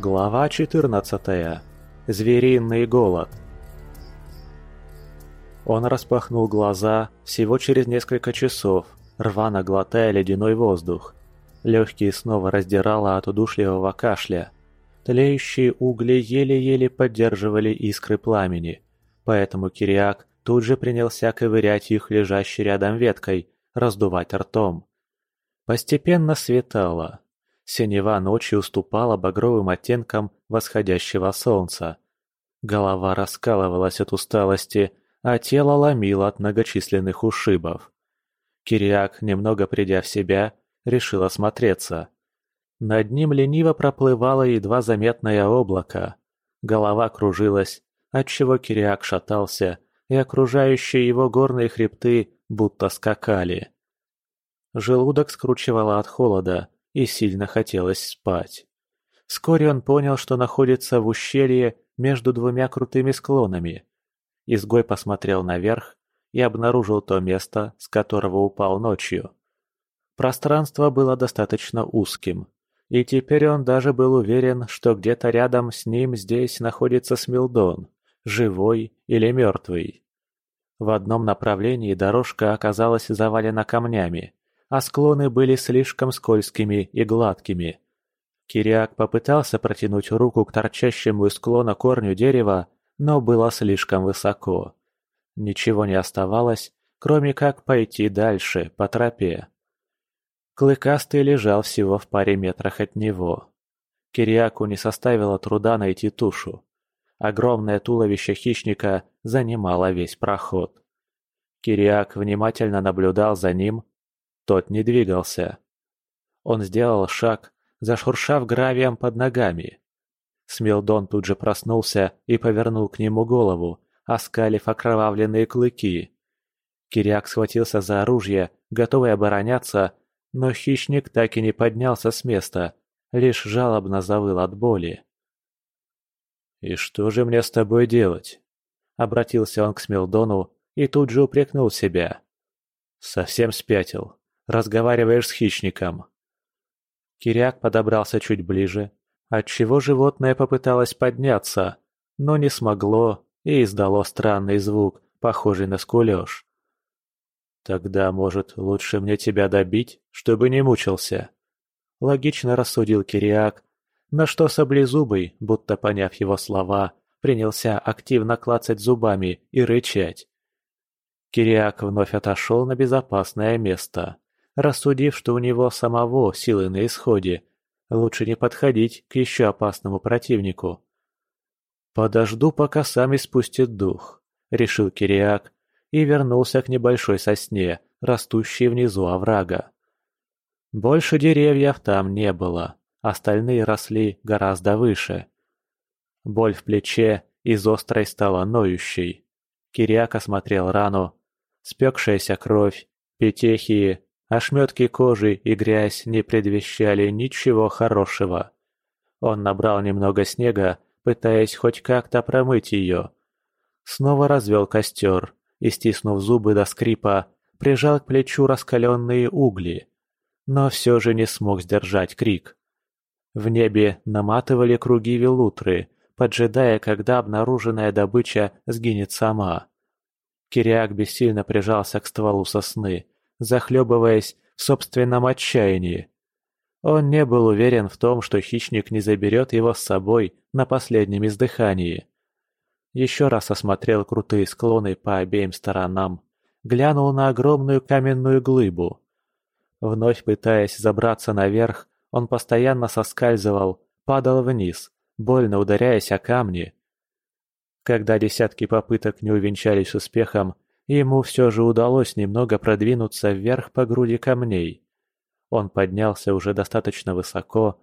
Глава 14. Звериный голод. Он распахнул глаза всего через несколько часов, рвано глотая ледяной воздух. Легкие снова раздирало от удушливого кашля. Тлеющие угли еле-еле поддерживали искры пламени, поэтому Кириак тут же принялся ковырять их лежащей рядом веткой, раздувать ртом. Постепенно светало, Синева ночи уступала багровым оттенкам восходящего солнца. Голова раскалывалась от усталости, а тело ломило от многочисленных ушибов. Кириак, немного придя в себя, решил осмотреться. Над ним лениво проплывало едва заметное облако. Голова кружилась, отчего Кириак шатался, и окружающие его горные хребты будто скакали. Желудок скручивало от холода, и сильно хотелось спать. Вскоре он понял, что находится в ущелье между двумя крутыми склонами. Изгой посмотрел наверх и обнаружил то место, с которого упал ночью. Пространство было достаточно узким, и теперь он даже был уверен, что где-то рядом с ним здесь находится Смилдон, живой или мертвый. В одном направлении дорожка оказалась завалена камнями, а склоны были слишком скользкими и гладкими. Кириак попытался протянуть руку к торчащему из склона корню дерева, но было слишком высоко. Ничего не оставалось, кроме как пойти дальше, по тропе. Клыкастый лежал всего в паре метрах от него. Кириаку не составило труда найти тушу. Огромное туловище хищника занимало весь проход. Кириак внимательно наблюдал за ним, тот не двигался. Он сделал шаг, зашуршав гравием под ногами. Смилдон тут же проснулся и повернул к нему голову, оскалив окровавленные клыки. Киряк схватился за оружие, готовый обороняться, но хищник так и не поднялся с места, лишь жалобно завыл от боли. «И что же мне с тобой делать?» Обратился он к Смилдону и тут же упрекнул себя. «Совсем спятил разговариваешь с хищником». Киряк подобрался чуть ближе, отчего животное попыталось подняться, но не смогло и издало странный звук, похожий на скулёж. «Тогда, может, лучше мне тебя добить, чтобы не мучился?» Логично рассудил Кириак, на что саблезубый, будто поняв его слова, принялся активно клацать зубами и рычать. Кириак вновь отошел на безопасное место рассудив, что у него самого силы на исходе, лучше не подходить к еще опасному противнику. «Подожду, пока сами спустит дух», — решил Кириак и вернулся к небольшой сосне, растущей внизу оврага. Больше деревьев там не было, остальные росли гораздо выше. Боль в плече из острой стала ноющей. Кириак осмотрел рану, спекшаяся кровь, петехии, Ошметки кожи и грязь не предвещали ничего хорошего. Он набрал немного снега, пытаясь хоть как-то промыть ее. Снова развел костер и, стиснув зубы до скрипа, прижал к плечу раскаленные угли. Но все же не смог сдержать крик. В небе наматывали круги велутры, поджидая, когда обнаруженная добыча сгинет сама. Кириак бессильно прижался к стволу сосны, захлебываясь в собственном отчаянии. Он не был уверен в том, что хищник не заберет его с собой на последнем издыхании. Еще раз осмотрел крутые склоны по обеим сторонам, глянул на огромную каменную глыбу. Вновь пытаясь забраться наверх, он постоянно соскальзывал, падал вниз, больно ударяясь о камни. Когда десятки попыток не увенчались успехом, Ему все же удалось немного продвинуться вверх по груди камней. Он поднялся уже достаточно высоко,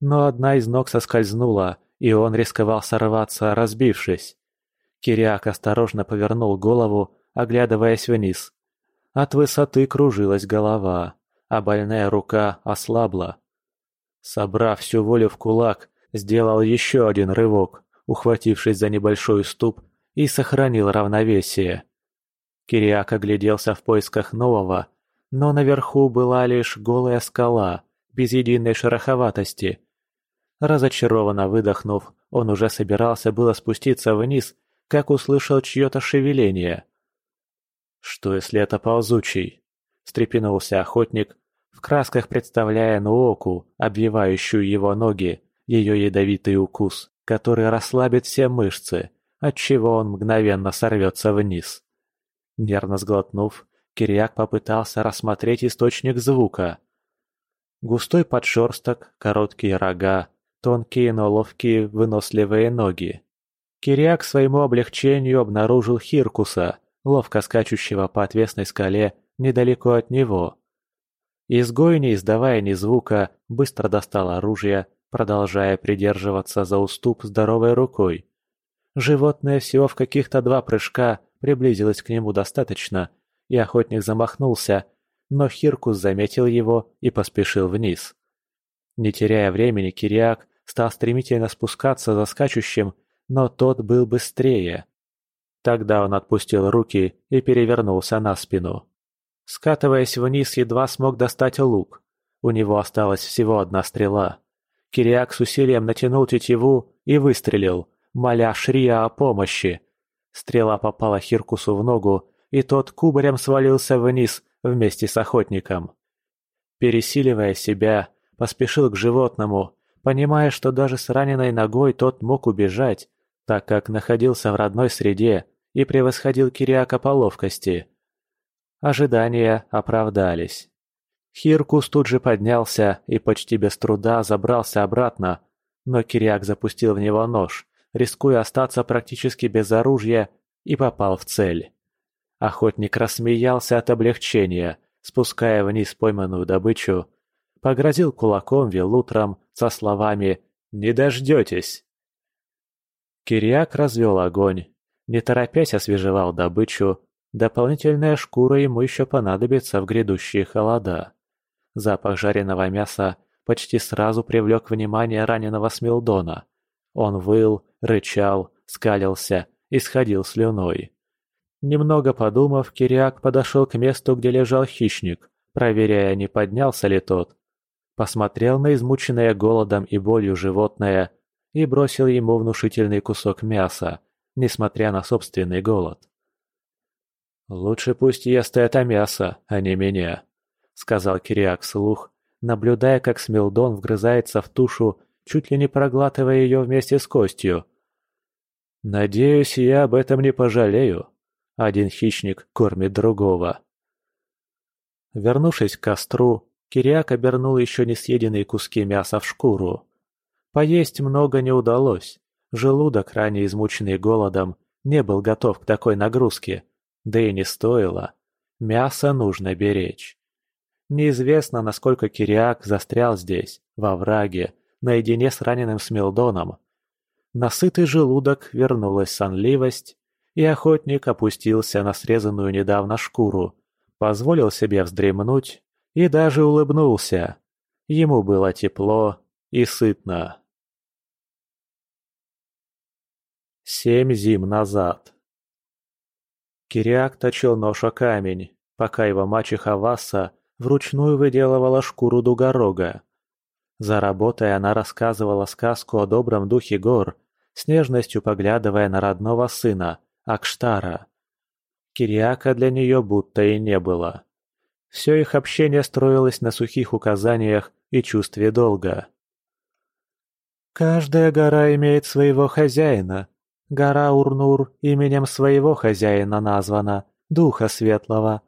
но одна из ног соскользнула, и он рисковал сорваться, разбившись. Кириак осторожно повернул голову, оглядываясь вниз. От высоты кружилась голова, а больная рука ослабла. Собрав всю волю в кулак, сделал еще один рывок, ухватившись за небольшой уступ, и сохранил равновесие. Кириак огляделся в поисках нового, но наверху была лишь голая скала, без единой шероховатости. Разочарованно выдохнув, он уже собирался было спуститься вниз, как услышал чье-то шевеление. «Что, если это ползучий?» – встрепенулся охотник, в красках представляя Нуоку, обвивающую его ноги, ее ядовитый укус, который расслабит все мышцы, отчего он мгновенно сорвется вниз. Нервно сглотнув, Кириак попытался рассмотреть источник звука. Густой подшерсток, короткие рога, тонкие, но ловкие, выносливые ноги. Кириак своему облегчению обнаружил Хиркуса, ловко скачущего по отвесной скале недалеко от него. Изгой, не издавая ни звука, быстро достал оружие, продолжая придерживаться за уступ здоровой рукой. Животное всего в каких-то два прыжка приблизилось к нему достаточно, и охотник замахнулся, но Хиркус заметил его и поспешил вниз. Не теряя времени, Кириак стал стремительно спускаться за скачущим, но тот был быстрее. Тогда он отпустил руки и перевернулся на спину. Скатываясь вниз, едва смог достать лук. У него осталась всего одна стрела. Кириак с усилием натянул тетиву и выстрелил, моля Шрия о помощи. Стрела попала Хиркусу в ногу, и тот кубарем свалился вниз вместе с охотником. Пересиливая себя, поспешил к животному, понимая, что даже с раненой ногой тот мог убежать, так как находился в родной среде и превосходил Кириака по ловкости. Ожидания оправдались. Хиркус тут же поднялся и почти без труда забрался обратно, но Кириак запустил в него нож, рискуя остаться практически без оружия, и попал в цель. Охотник рассмеялся от облегчения, спуская вниз пойманную добычу, погрозил кулаком велутром со словами «Не дождетесь!». Кириак развел огонь, не торопясь освежевал добычу, дополнительная шкура ему еще понадобится в грядущие холода. Запах жареного мяса почти сразу привлек внимание раненого Смилдона. Он выл, рычал, скалился и сходил слюной. Немного подумав, Кириак подошел к месту, где лежал хищник, проверяя, не поднялся ли тот. Посмотрел на измученное голодом и болью животное и бросил ему внушительный кусок мяса, несмотря на собственный голод. «Лучше пусть ест это мясо, а не меня», — сказал Кириак вслух, наблюдая, как Смилдон вгрызается в тушу, чуть ли не проглатывая ее вместе с костью. «Надеюсь, я об этом не пожалею. Один хищник кормит другого». Вернувшись к костру, Кириак обернул еще не съеденные куски мяса в шкуру. Поесть много не удалось. Желудок, ранее измученный голодом, не был готов к такой нагрузке, да и не стоило. Мясо нужно беречь. Неизвестно, насколько Кириак застрял здесь, во враге, наедине с раненым Смилдоном. Насытый желудок вернулась сонливость, и охотник опустился на срезанную недавно шкуру, позволил себе вздремнуть и даже улыбнулся. Ему было тепло и сытно. Семь зим назад. Кириак точил нож о камень, пока его мачеха Васса вручную выделывала шкуру дугорога. За работой она рассказывала сказку о добром духе гор, с нежностью поглядывая на родного сына, Акштара. Кириака для нее будто и не было. Все их общение строилось на сухих указаниях и чувстве долга. «Каждая гора имеет своего хозяина. Гора Урнур именем своего хозяина названа, Духа Светлого.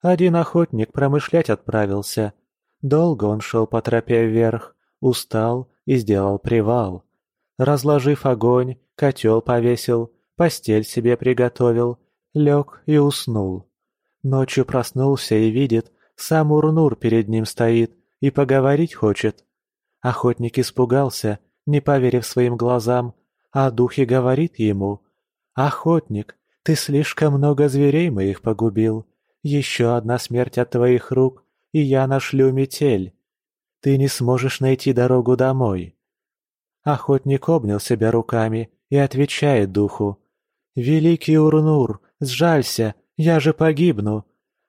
Один охотник промышлять отправился. Долго он шел по тропе вверх, устал и сделал привал. Разложив огонь, котел повесил, постель себе приготовил, лег и уснул. Ночью проснулся и видит, сам Урнур перед ним стоит и поговорить хочет. Охотник испугался, не поверив своим глазам, а дух и говорит ему, «Охотник, ты слишком много зверей моих погубил. Еще одна смерть от твоих рук, и я нашлю метель. Ты не сможешь найти дорогу домой». Охотник обнял себя руками и отвечает духу. «Великий Урнур, сжалься, я же погибну».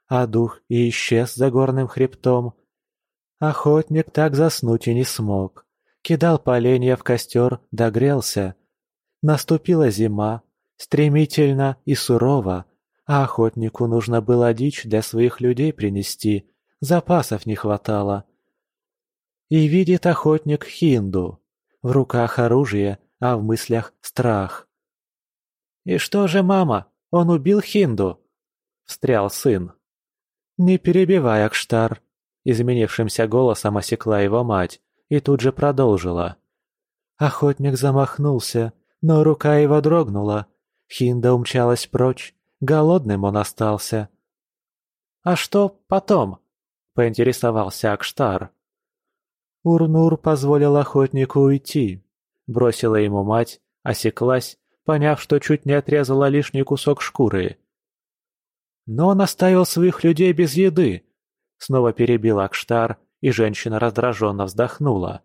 А дух и исчез за горным хребтом. Охотник так заснуть и не смог. кидал поленья в костер, догрелся. Наступила зима, стремительно и сурово, а охотнику нужно было дичь для своих людей принести, запасов не хватало. И видит охотник Хинду. В руках оружие, а в мыслях страх. «И что же, мама, он убил Хинду?» — встрял сын. «Не перебивай, Акштар!» — изменившимся голосом осекла его мать и тут же продолжила. Охотник замахнулся, но рука его дрогнула. Хинда умчалась прочь, голодным он остался. «А что потом?» — поинтересовался Акштар. Урнур позволил охотнику уйти. Бросила ему мать, осеклась, поняв, что чуть не отрезала лишний кусок шкуры. Но он оставил своих людей без еды. Снова перебил Акштар, и женщина раздраженно вздохнула.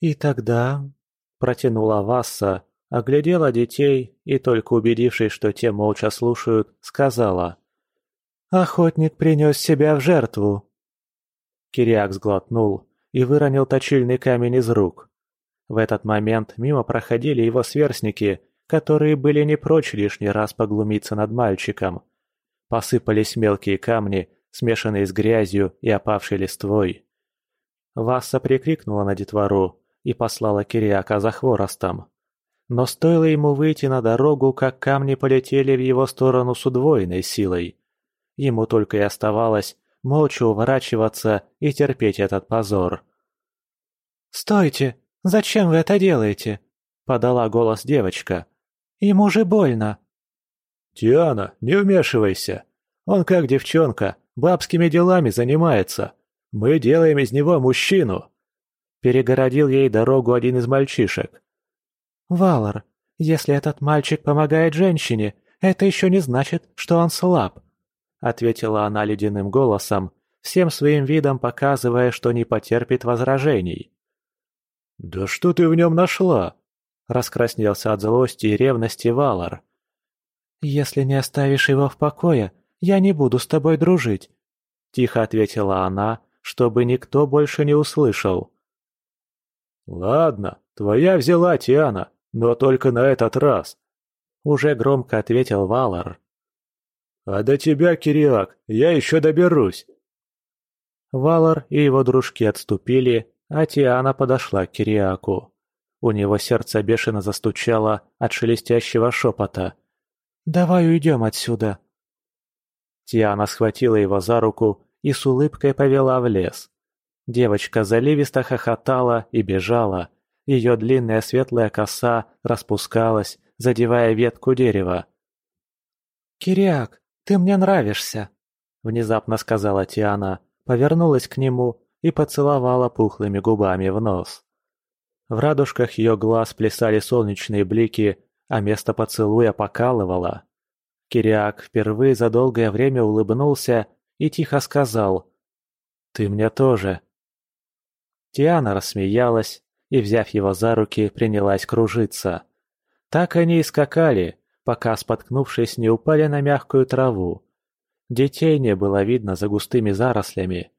«И тогда...» — протянула Васса, оглядела детей и, только убедившись, что те молча слушают, сказала. «Охотник принес себя в жертву». Кириак сглотнул и выронил точильный камень из рук. В этот момент мимо проходили его сверстники, которые были не прочь лишний раз поглумиться над мальчиком. Посыпались мелкие камни, смешанные с грязью и опавшей листвой. Васса прикрикнула на детвору и послала Кириака за хворостом. Но стоило ему выйти на дорогу, как камни полетели в его сторону с удвоенной силой. Ему только и оставалось молча уворачиваться и терпеть этот позор. «Стойте! Зачем вы это делаете?» — подала голос девочка. «Ему же больно!» «Тиана, не вмешивайся! Он как девчонка, бабскими делами занимается. Мы делаем из него мужчину!» Перегородил ей дорогу один из мальчишек. «Валар, если этот мальчик помогает женщине, это еще не значит, что он слаб ответила она ледяным голосом, всем своим видом показывая, что не потерпит возражений. «Да что ты в нем нашла?» – раскраснелся от злости и ревности Валар. «Если не оставишь его в покое, я не буду с тобой дружить», – тихо ответила она, чтобы никто больше не услышал. «Ладно, твоя взяла, Тиана, но только на этот раз», – уже громко ответил Валар. «А до тебя, Кириак, я еще доберусь!» Валар и его дружки отступили, а Тиана подошла к Кириаку. У него сердце бешено застучало от шелестящего шепота. «Давай уйдем отсюда!» Тиана схватила его за руку и с улыбкой повела в лес. Девочка заливисто хохотала и бежала. Ее длинная светлая коса распускалась, задевая ветку дерева. «Кириак, «Ты мне нравишься», — внезапно сказала Тиана, повернулась к нему и поцеловала пухлыми губами в нос. В радужках ее глаз плясали солнечные блики, а место поцелуя покалывало. Кириак впервые за долгое время улыбнулся и тихо сказал «Ты мне тоже». Тиана рассмеялась и, взяв его за руки, принялась кружиться. Так они и скакали, пока, споткнувшись, не упали на мягкую траву. Детей не было видно за густыми зарослями.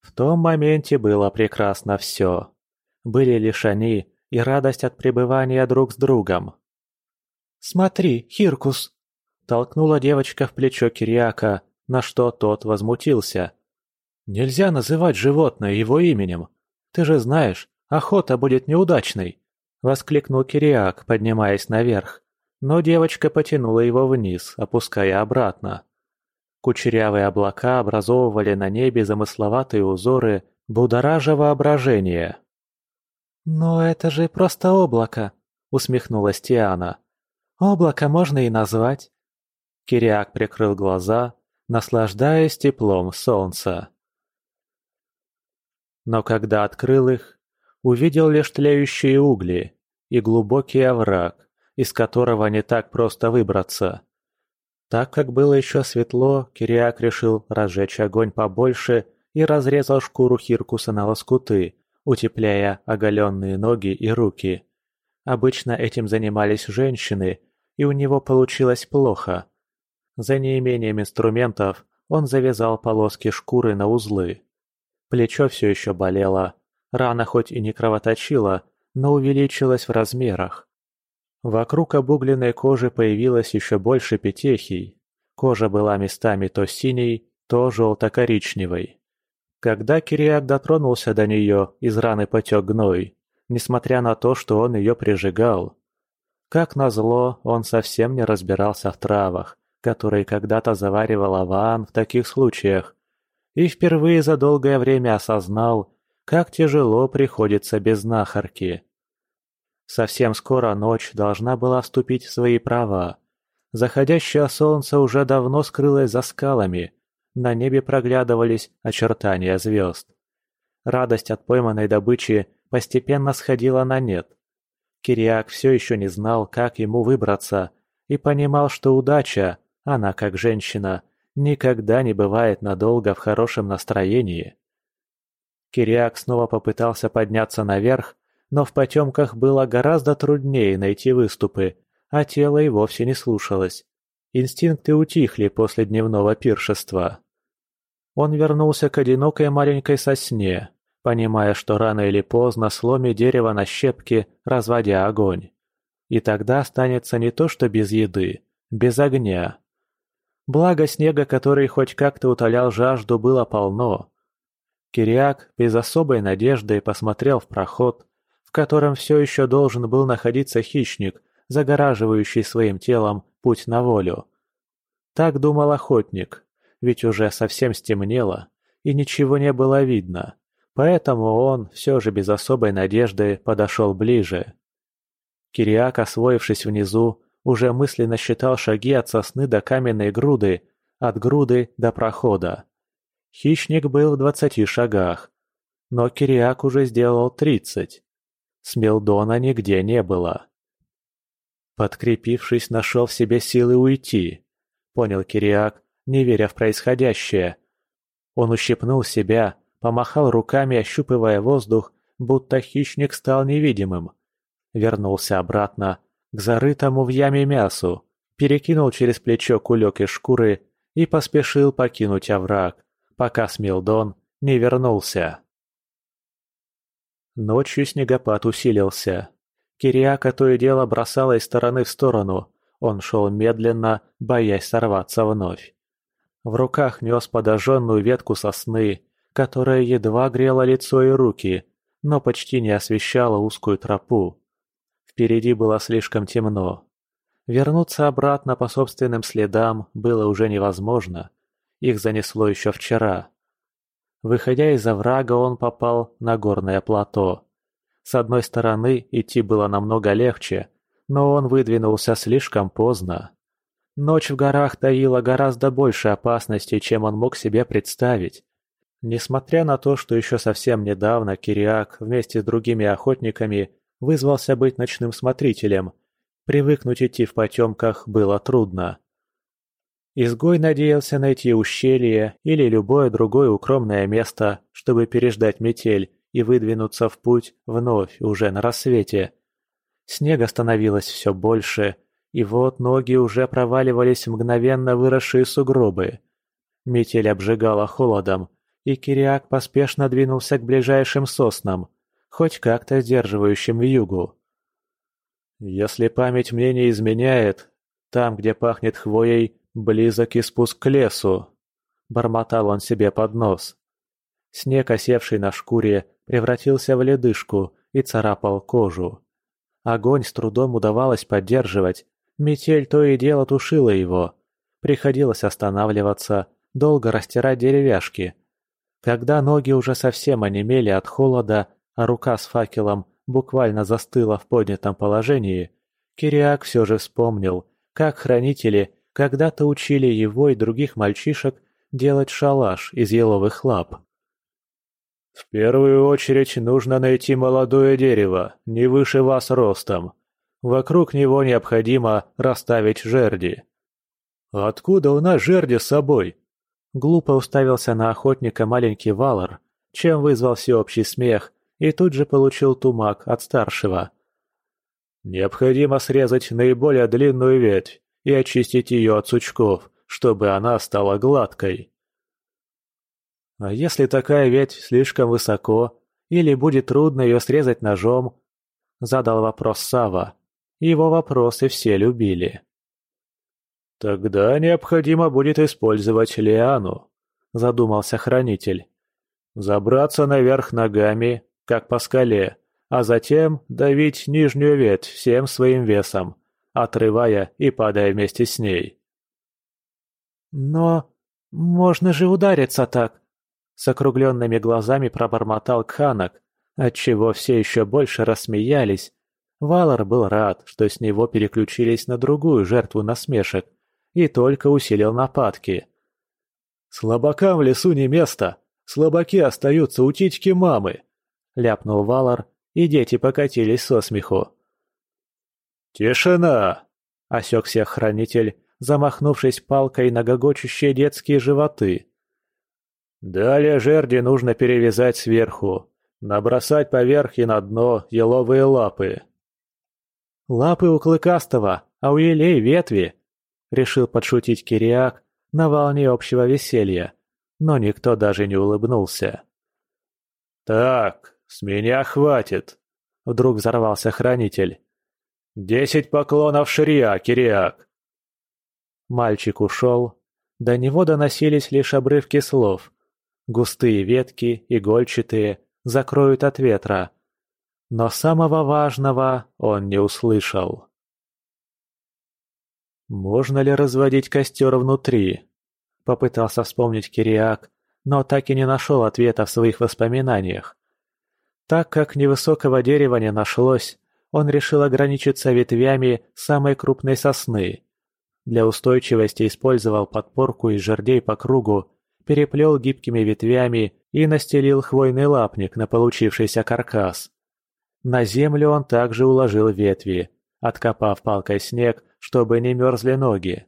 В том моменте было прекрасно все. Были лишь они и радость от пребывания друг с другом. «Смотри, Хиркус!» – толкнула девочка в плечо Кириака, на что тот возмутился. «Нельзя называть животное его именем. Ты же знаешь, охота будет неудачной!» – воскликнул Кириак, поднимаясь наверх но девочка потянула его вниз, опуская обратно. Кучерявые облака образовывали на небе замысловатые узоры, будоража воображение. «Но это же просто облако», — усмехнулась Тиана. «Облако можно и назвать». Кириак прикрыл глаза, наслаждаясь теплом солнца. Но когда открыл их, увидел лишь тлеющие угли и глубокий овраг, из которого не так просто выбраться. Так как было еще светло, Кириак решил разжечь огонь побольше и разрезал шкуру Хиркуса на лоскуты, утепляя оголенные ноги и руки. Обычно этим занимались женщины, и у него получилось плохо. За неимением инструментов он завязал полоски шкуры на узлы. Плечо все еще болело, Рана хоть и не кровоточила, но увеличилась в размерах. Вокруг обугленной кожи появилось еще больше петехий. Кожа была местами то синей, то желто-коричневой. Когда Кириак дотронулся до нее, из раны потек гной, несмотря на то, что он ее прижигал. Как назло, он совсем не разбирался в травах, которые когда-то заваривал Аван в таких случаях, и впервые за долгое время осознал, как тяжело приходится без знахарки. Совсем скоро ночь должна была вступить в свои права. Заходящее солнце уже давно скрылось за скалами, на небе проглядывались очертания звезд. Радость от пойманной добычи постепенно сходила на нет. Кириак все еще не знал, как ему выбраться, и понимал, что удача, она как женщина, никогда не бывает надолго в хорошем настроении. Кириак снова попытался подняться наверх, но в потемках было гораздо труднее найти выступы, а тело и вовсе не слушалось. Инстинкты утихли после дневного пиршества. Он вернулся к одинокой маленькой сосне, понимая, что рано или поздно сломит дерево на щепки, разводя огонь. И тогда останется не то что без еды, без огня. Благо снега, который хоть как-то утолял жажду, было полно. Кириак без особой надежды посмотрел в проход, котором все еще должен был находиться хищник, загораживающий своим телом путь на волю. Так думал охотник, ведь уже совсем стемнело, и ничего не было видно, поэтому он все же без особой надежды подошел ближе. Кириак, освоившись внизу, уже мысленно считал шаги от сосны до каменной груды, от груды до прохода. Хищник был в двадцати шагах, но Кириак уже сделал тридцать. Смелдона нигде не было. Подкрепившись, нашел в себе силы уйти, понял Кириак, не веря в происходящее. Он ущипнул себя, помахал руками, ощупывая воздух, будто хищник стал невидимым. Вернулся обратно, к зарытому в яме мясу, перекинул через плечо кулек из шкуры и поспешил покинуть овраг, пока Смилдон не вернулся. Ночью снегопад усилился. Кириака то и дело бросала из стороны в сторону. Он шел медленно, боясь сорваться вновь. В руках нес подожженную ветку сосны, которая едва грела лицо и руки, но почти не освещала узкую тропу. Впереди было слишком темно. Вернуться обратно по собственным следам было уже невозможно. Их занесло еще вчера. Выходя из оврага, он попал на горное плато. С одной стороны, идти было намного легче, но он выдвинулся слишком поздно. Ночь в горах таила гораздо больше опасностей, чем он мог себе представить. Несмотря на то, что еще совсем недавно Кириак вместе с другими охотниками вызвался быть ночным смотрителем, привыкнуть идти в потемках было трудно. Изгой надеялся найти ущелье или любое другое укромное место, чтобы переждать метель и выдвинуться в путь вновь уже на рассвете. Снега становилось все больше, и вот ноги уже проваливались в мгновенно выросшие сугробы. Метель обжигала холодом, и Кириак поспешно двинулся к ближайшим соснам, хоть как-то сдерживающим вьюгу. «Если память мне не изменяет, там, где пахнет хвоей, близок и спуск к лесу», — бормотал он себе под нос. Снег, осевший на шкуре, превратился в ледышку и царапал кожу. Огонь с трудом удавалось поддерживать, Метель то и дело тушила его. Приходилось останавливаться, долго растирать деревяшки. Когда ноги уже совсем онемели от холода, а рука с факелом буквально застыла в поднятом положении, Кириак все же вспомнил, как хранители когда-то учили его и других мальчишек делать шалаш из еловых лап. «В первую очередь нужно найти молодое дерево, не выше вас ростом», Вокруг него необходимо расставить жерди. «Откуда у нас жерди с собой?» Глупо уставился на охотника маленький Валар, чем вызвал всеобщий смех и тут же получил тумак от старшего. «Необходимо срезать наиболее длинную ветвь и очистить ее от сучков, чтобы она стала гладкой». «А если такая ветвь слишком высоко, Или будет трудно ее срезать ножом?» Задал вопрос Сава. Его вопросы все любили. «Тогда необходимо будет использовать лиану», – задумался хранитель. «Забраться наверх ногами, как по скале, а затем давить нижнюю ветвь всем своим весом, отрывая и падая вместе с ней». «Но можно же удариться так!» С округленными глазами пробормотал Кханок, отчего все еще больше рассмеялись. Валар был рад, что с него переключились на другую жертву насмешек, и только усилил нападки. «Слабакам в лесу не место! Слабаки остаются у титьки мамы!» — ляпнул Валар, и дети покатились со смеху. «Тишина!» — осек всех хранитель, замахнувшись палкой на гогочущие детские животы. «Далее жерди нужно перевязать сверху, набросать поверх и на дно еловые лапы». «Лапы у Клыкастого, а у елей ветви!» — решил подшутить Кириак на волне общего веселья, но никто даже не улыбнулся. «Так, с меня хватит!» — вдруг взорвался хранитель. «Десять поклонов Ширия, Кириак!» Мальчик ушел. До него доносились лишь обрывки слов. Густые ветки, игольчатые, закроют от ветра. Но самого важного он не услышал. «Можно ли разводить костер внутри?» Попытался вспомнить Кириак, но так и не нашел ответа в своих воспоминаниях. Так как невысокого дерева не нашлось, он решил ограничиться ветвями самой крупной сосны. Для устойчивости использовал подпорку из жердей по кругу, переплел гибкими ветвями и настелил хвойный лапник на получившийся каркас. На землю он также уложил ветви, откопав палкой снег чтобы не мерзли ноги.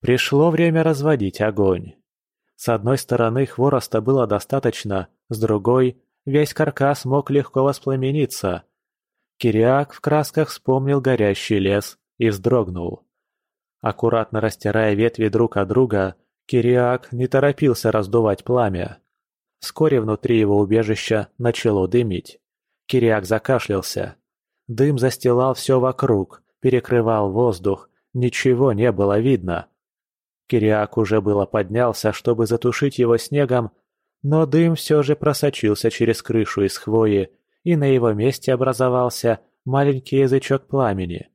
Пришло время разводить огонь. С одной стороны хвороста было достаточно, с другой весь каркас мог легко воспламениться. Кириак в красках вспомнил горящий лес и вздрогнул. Аккуратно растирая ветви друг от друга, Кириак не торопился раздувать пламя. Вскоре внутри его убежища начало дымить. Кириак закашлялся. Дым застилал все вокруг, перекрывал воздух, ничего не было видно. Кириак уже было поднялся, чтобы затушить его снегом, но дым все же просочился через крышу из хвои, и на его месте образовался маленький язычок пламени.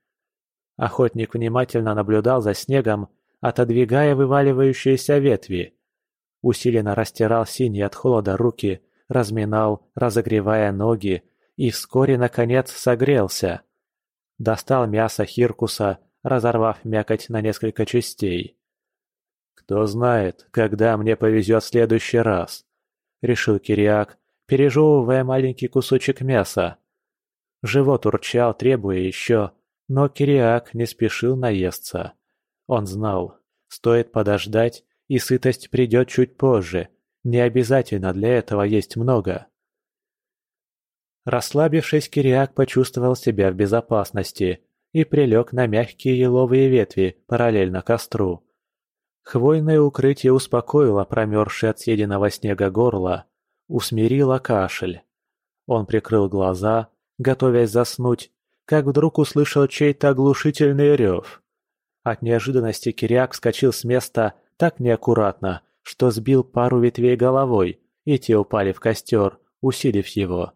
Охотник внимательно наблюдал за снегом, отодвигая вываливающиеся ветви. Усиленно растирал синие от холода руки, разминал, разогревая ноги, и вскоре, наконец, согрелся. Достал мясо Хиркуса, разорвав мякоть на несколько частей. «Кто знает, когда мне повезет в следующий раз», — решил Кириак, пережевывая маленький кусочек мяса. Живот урчал, требуя еще, но Кириак не спешил наесться. Он знал, стоит подождать, и сытость придет чуть позже, не обязательно для этого есть много. Расслабившись, Кириак почувствовал себя в безопасности и прилег на мягкие еловые ветви параллельно костру. Хвойное укрытие успокоило промерзшее от съеденного снега горло, усмирило кашель. Он прикрыл глаза, готовясь заснуть, как вдруг услышал чей-то оглушительный рев. От неожиданности Кириак вскочил с места так неаккуратно, что сбил пару ветвей головой, и те упали в костер, усилив его.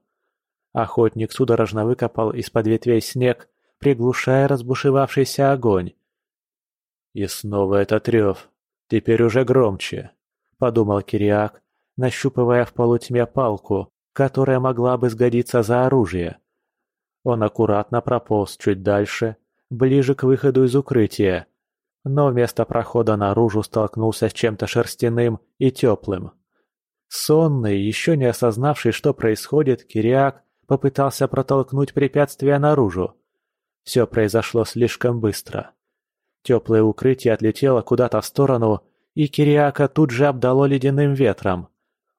Охотник судорожно выкопал из-под ветвей снег, приглушая разбушевавшийся огонь. «И снова этот рев, теперь уже громче», — подумал Кириак, нащупывая в полутьме палку, которая могла бы сгодиться за оружие. Он аккуратно прополз чуть дальше, ближе к выходу из укрытия, но вместо прохода наружу столкнулся с чем-то шерстяным и теплым. Сонный, еще не осознавший, что происходит, Кириак попытался протолкнуть препятствие наружу. Все произошло слишком быстро. Теплое укрытие отлетело куда-то в сторону, и Кириака тут же обдало ледяным ветром.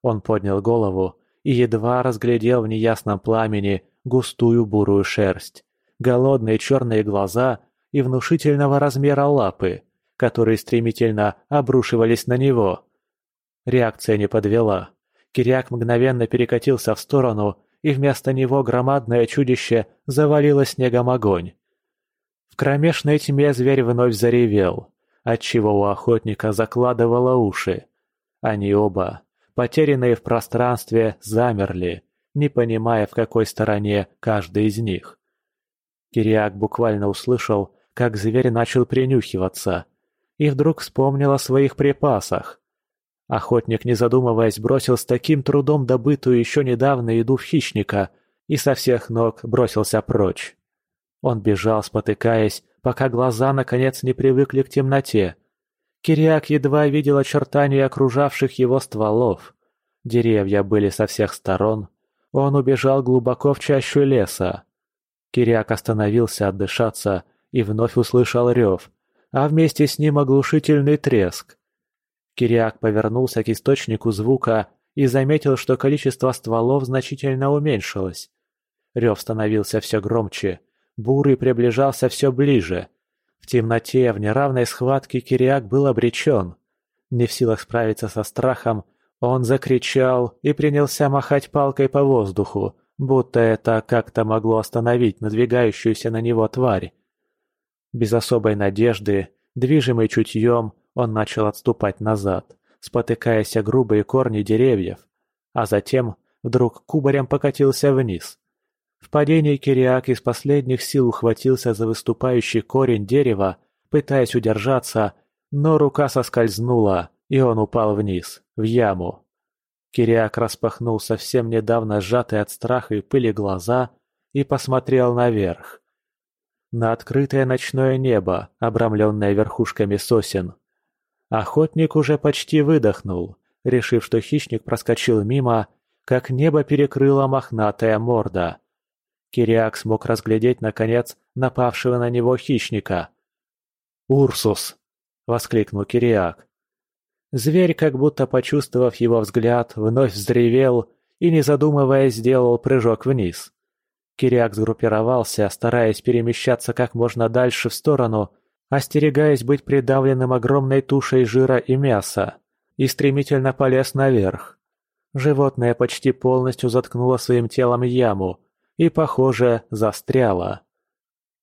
Он поднял голову и едва разглядел в неясном пламени густую бурую шерсть, голодные черные глаза и внушительного размера лапы, которые стремительно обрушивались на него. Реакция не подвела. Кириак мгновенно перекатился в сторону, и вместо него громадное чудище завалило снегом огонь. В кромешной тьме зверь вновь заревел, отчего у охотника закладывало уши. Они оба, потерянные в пространстве, замерли, не понимая, в какой стороне каждый из них. Кириак буквально услышал, как зверь начал принюхиваться, и вдруг вспомнил о своих припасах. Охотник, не задумываясь, бросил с таким трудом добытую еще недавно еду в хищника и со всех ног бросился прочь. Он бежал, спотыкаясь, пока глаза наконец не привыкли к темноте. Кириак едва видел очертания окружавших его стволов. Деревья были со всех сторон. Он убежал глубоко в чащу леса. Кириак остановился отдышаться и вновь услышал рев, а вместе с ним оглушительный треск. Кириак повернулся к источнику звука и заметил, что количество стволов значительно уменьшилось. Рев становился все громче, бурый приближался все ближе. В темноте, в неравной схватке Кириак был обречен. Не в силах справиться со страхом, он закричал и принялся махать палкой по воздуху, будто это как-то могло остановить надвигающуюся на него тварь. Без особой надежды, движимый чутьем, он начал отступать назад, спотыкаясь о грубые корни деревьев, а затем вдруг кубарем покатился вниз. В падении Кириак из последних сил ухватился за выступающий корень дерева, пытаясь удержаться, но рука соскользнула, и он упал вниз, в яму. Кириак распахнул совсем недавно сжатые от страха и пыли глаза и посмотрел наверх. На открытое ночное небо, обрамленное верхушками сосен. Охотник уже почти выдохнул, решив, что хищник проскочил мимо, как небо перекрыла мохнатая морда. Кириак смог разглядеть, наконец, напавшего на него хищника. «Урсус!» — воскликнул Кириак. Зверь, как будто почувствовав его взгляд, вновь взревел и, не задумываясь, сделал прыжок вниз. Кириак сгруппировался, стараясь перемещаться как можно дальше в сторону, остерегаясь быть придавленным огромной тушей жира и мяса, и стремительно полез наверх. Животное почти полностью заткнуло своим телом яму и, похоже, застряло.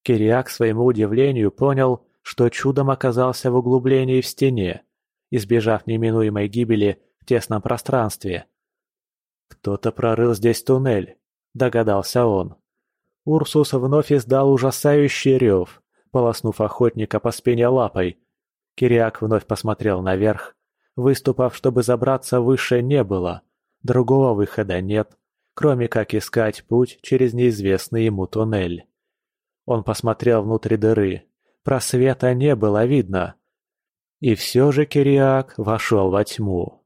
Кириак, к своему удивлению, понял, что чудом оказался в углублении в стене, избежав неминуемой гибели в тесном пространстве. «Кто-то прорыл здесь туннель», — догадался он. Урсус вновь издал ужасающий рев, полоснув охотника по спине лапой. Кириак вновь посмотрел наверх. Выступав, чтобы забраться выше, не было. Другого выхода нет, кроме как искать путь через неизвестный ему туннель. Он посмотрел внутрь дыры. Просвета не было видно. И все же Кириак вошел во тьму.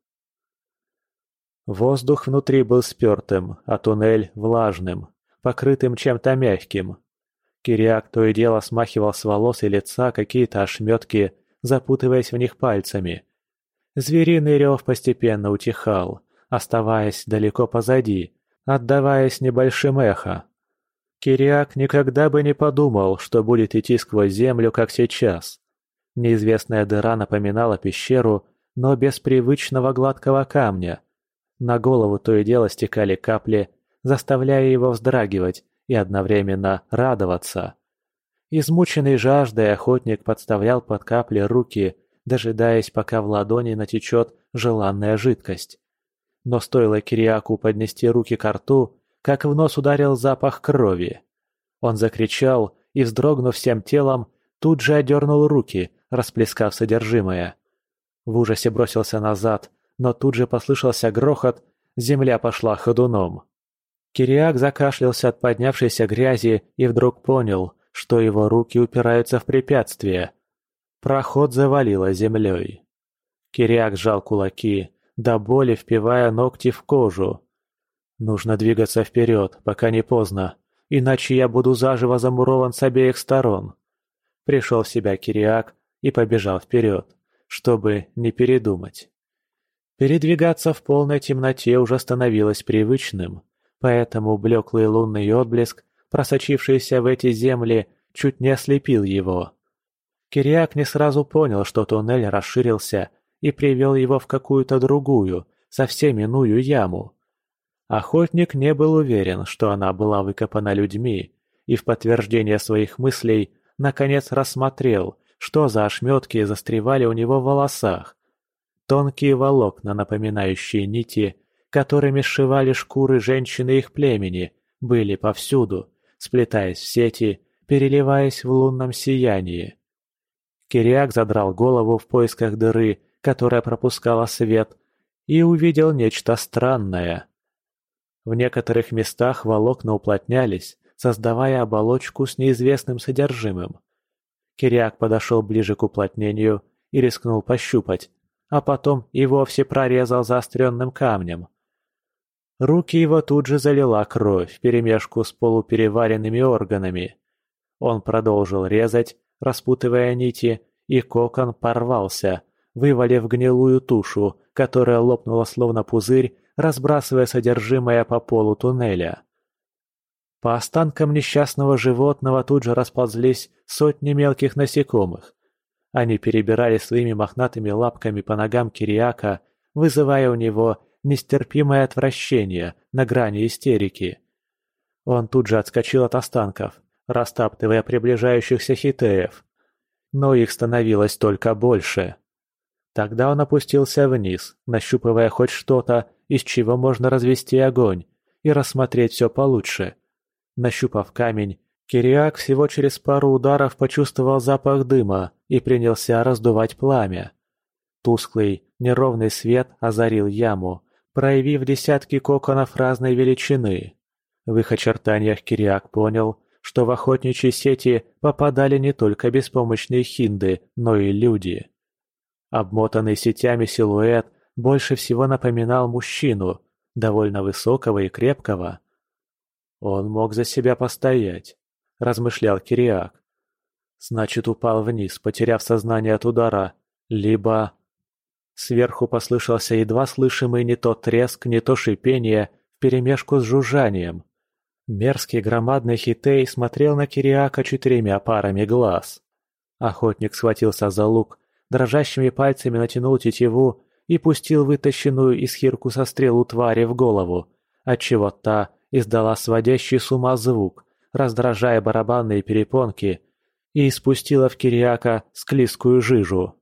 Воздух внутри был спертым, а туннель влажным, покрытым чем-то мягким. Кириак то и дело смахивал с волос и лица какие-то ошметки, запутываясь в них пальцами. Звериный рев постепенно утихал, оставаясь далеко позади, отдаваясь небольшим эхо. Кириак никогда бы не подумал, что будет идти сквозь землю, как сейчас. Неизвестная дыра напоминала пещеру, но без привычного гладкого камня. На голову то и дело стекали капли, заставляя его вздрагивать и одновременно радоваться. Измученный жаждой охотник подставлял под капли руки, дожидаясь, пока в ладони натечет желанная жидкость. Но стоило Кириаку поднести руки к рту, как в нос ударил запах крови. Он закричал и, вздрогнув всем телом, тут же одернул руки, расплескав содержимое. В ужасе бросился назад, но тут же послышался грохот, земля пошла ходуном. Кириак закашлялся от поднявшейся грязи и вдруг понял, что его руки упираются в препятствие. Проход завалило землей. Кириак сжал кулаки, до боли впивая ногти в кожу. Нужно двигаться вперед, пока не поздно, иначе я буду заживо замурован с обеих сторон. Пришел в себя Кириак и побежал вперед, чтобы не передумать. Передвигаться в полной темноте уже становилось привычным, поэтому блеклый лунный отблеск, просочившийся в эти земли, чуть не ослепил его. Кириак не сразу понял, что туннель расширился и привел его в какую-то другую, совсем иную яму. Охотник не был уверен, что она была выкопана людьми, и в подтверждение своих мыслей наконец рассмотрел, что за ошметки застревали у него в волосах. Тонкие волокна, напоминающие нити, которыми сшивали шкуры женщины их племени, были повсюду, сплетаясь в сети, переливаясь в лунном сиянии. Кириак задрал голову в поисках дыры, которая пропускала свет, и увидел нечто странное. В некоторых местах волокна уплотнялись, создавая оболочку с неизвестным содержимым. Кириак подошел ближе к уплотнению и рискнул пощупать, а потом и вовсе прорезал заостренным камнем. Руки его тут же залила кровь вперемешку с полупереваренными органами. Он продолжил резать, распутывая нити, и кокон порвался, вывалив гнилую тушу, которая лопнула словно пузырь, разбрасывая содержимое по полу туннеля. По останкам несчастного животного тут же расползлись сотни мелких насекомых. Они перебирали своими мохнатыми лапками по ногам Кириака, вызывая у него нестерпимое отвращение на грани истерики. Он тут же отскочил от останков, растаптывая приближающихся хитеев. Но их становилось только больше. Тогда он опустился вниз, нащупывая хоть что-то, из чего можно развести огонь и рассмотреть все получше. Нащупав камень, Кириак всего через пару ударов почувствовал запах дыма и принялся раздувать пламя. Тусклый, неровный свет озарил яму, проявив десятки коконов разной величины. В их очертаниях Кириак понял, что в охотничьи сети попадали не только беспомощные хинды, но и люди. Обмотанный сетями силуэт больше всего напоминал мужчину, довольно высокого и крепкого. «Он мог за себя постоять», – размышлял Кириак. «Значит, упал вниз, потеряв сознание от удара, либо...» Сверху послышался едва слышимый не то треск, не то шипение, вперемешку с жужжанием. Мерзкий громадный хитей смотрел на Кириака четырьмя парами глаз. Охотник схватился за лук, дрожащими пальцами натянул тетиву и пустил вытащенную из хиркуса стрелу твари в голову, отчего та издала сводящий с ума звук, раздражая барабанные перепонки, и испустила в Кириака склизкую жижу.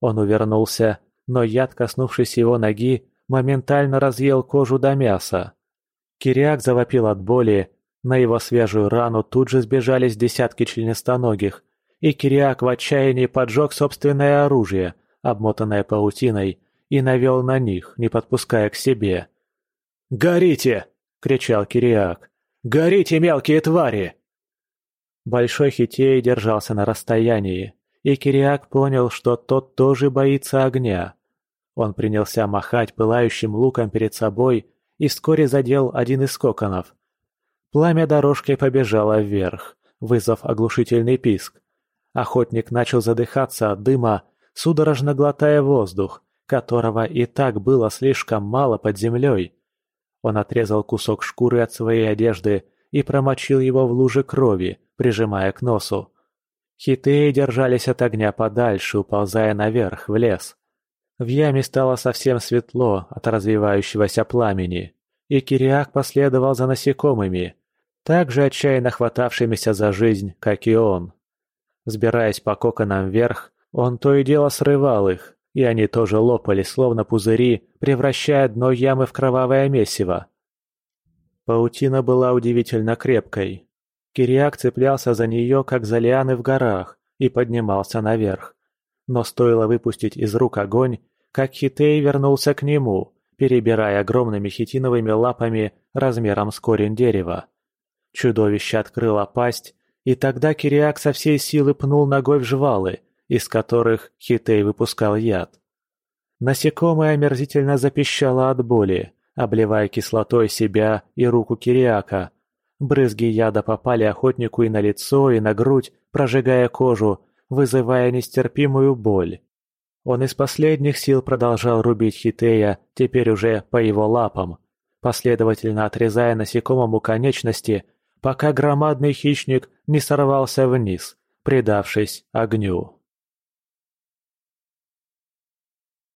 Он увернулся, но яд, коснувшись его ноги, моментально разъел кожу до мяса. Кириак завопил от боли, на его свежую рану тут же сбежались десятки членистоногих, и Кириак в отчаянии поджег собственное оружие, обмотанное паутиной, и навел на них, не подпуская к себе. «Горите!» — кричал Кириак. «Горите, мелкие твари!» Большой Хитей держался на расстоянии, и Кириак понял, что тот тоже боится огня. Он принялся махать пылающим луком перед собой и вскоре задел один из коконов. Пламя дорожкой побежало вверх, вызвав оглушительный писк. Охотник начал задыхаться от дыма, судорожно глотая воздух, которого и так было слишком мало под землей. Он отрезал кусок шкуры от своей одежды и промочил его в луже крови, прижимая к носу. Хитеи держались от огня подальше, уползая наверх, в лес. В яме стало совсем светло от развивающегося пламени, и Кириак последовал за насекомыми, так же отчаянно хватавшимися за жизнь, как и он. Взбираясь по коконам вверх, он то и дело срывал их, и они тоже лопались, словно пузыри, превращая дно ямы в кровавое месиво. Паутина была удивительно крепкой. Кириак цеплялся за нее, как за лианы в горах, и поднимался наверх. Но стоило выпустить из рук огонь, как Хитей вернулся к нему, перебирая огромными хитиновыми лапами размером с корень дерева. Чудовище открыло пасть, и тогда Кириак со всей силы пнул ногой в жвалы, из которых Хитей выпускал яд. Насекомое омерзительно запищало от боли, обливая кислотой себя и руку Кириака. Брызги яда попали охотнику и на лицо, и на грудь, прожигая кожу, вызывая нестерпимую боль. Он из последних сил продолжал рубить Хитея, теперь уже по его лапам, последовательно отрезая насекомому конечности, пока громадный хищник не сорвался вниз, предавшись огню.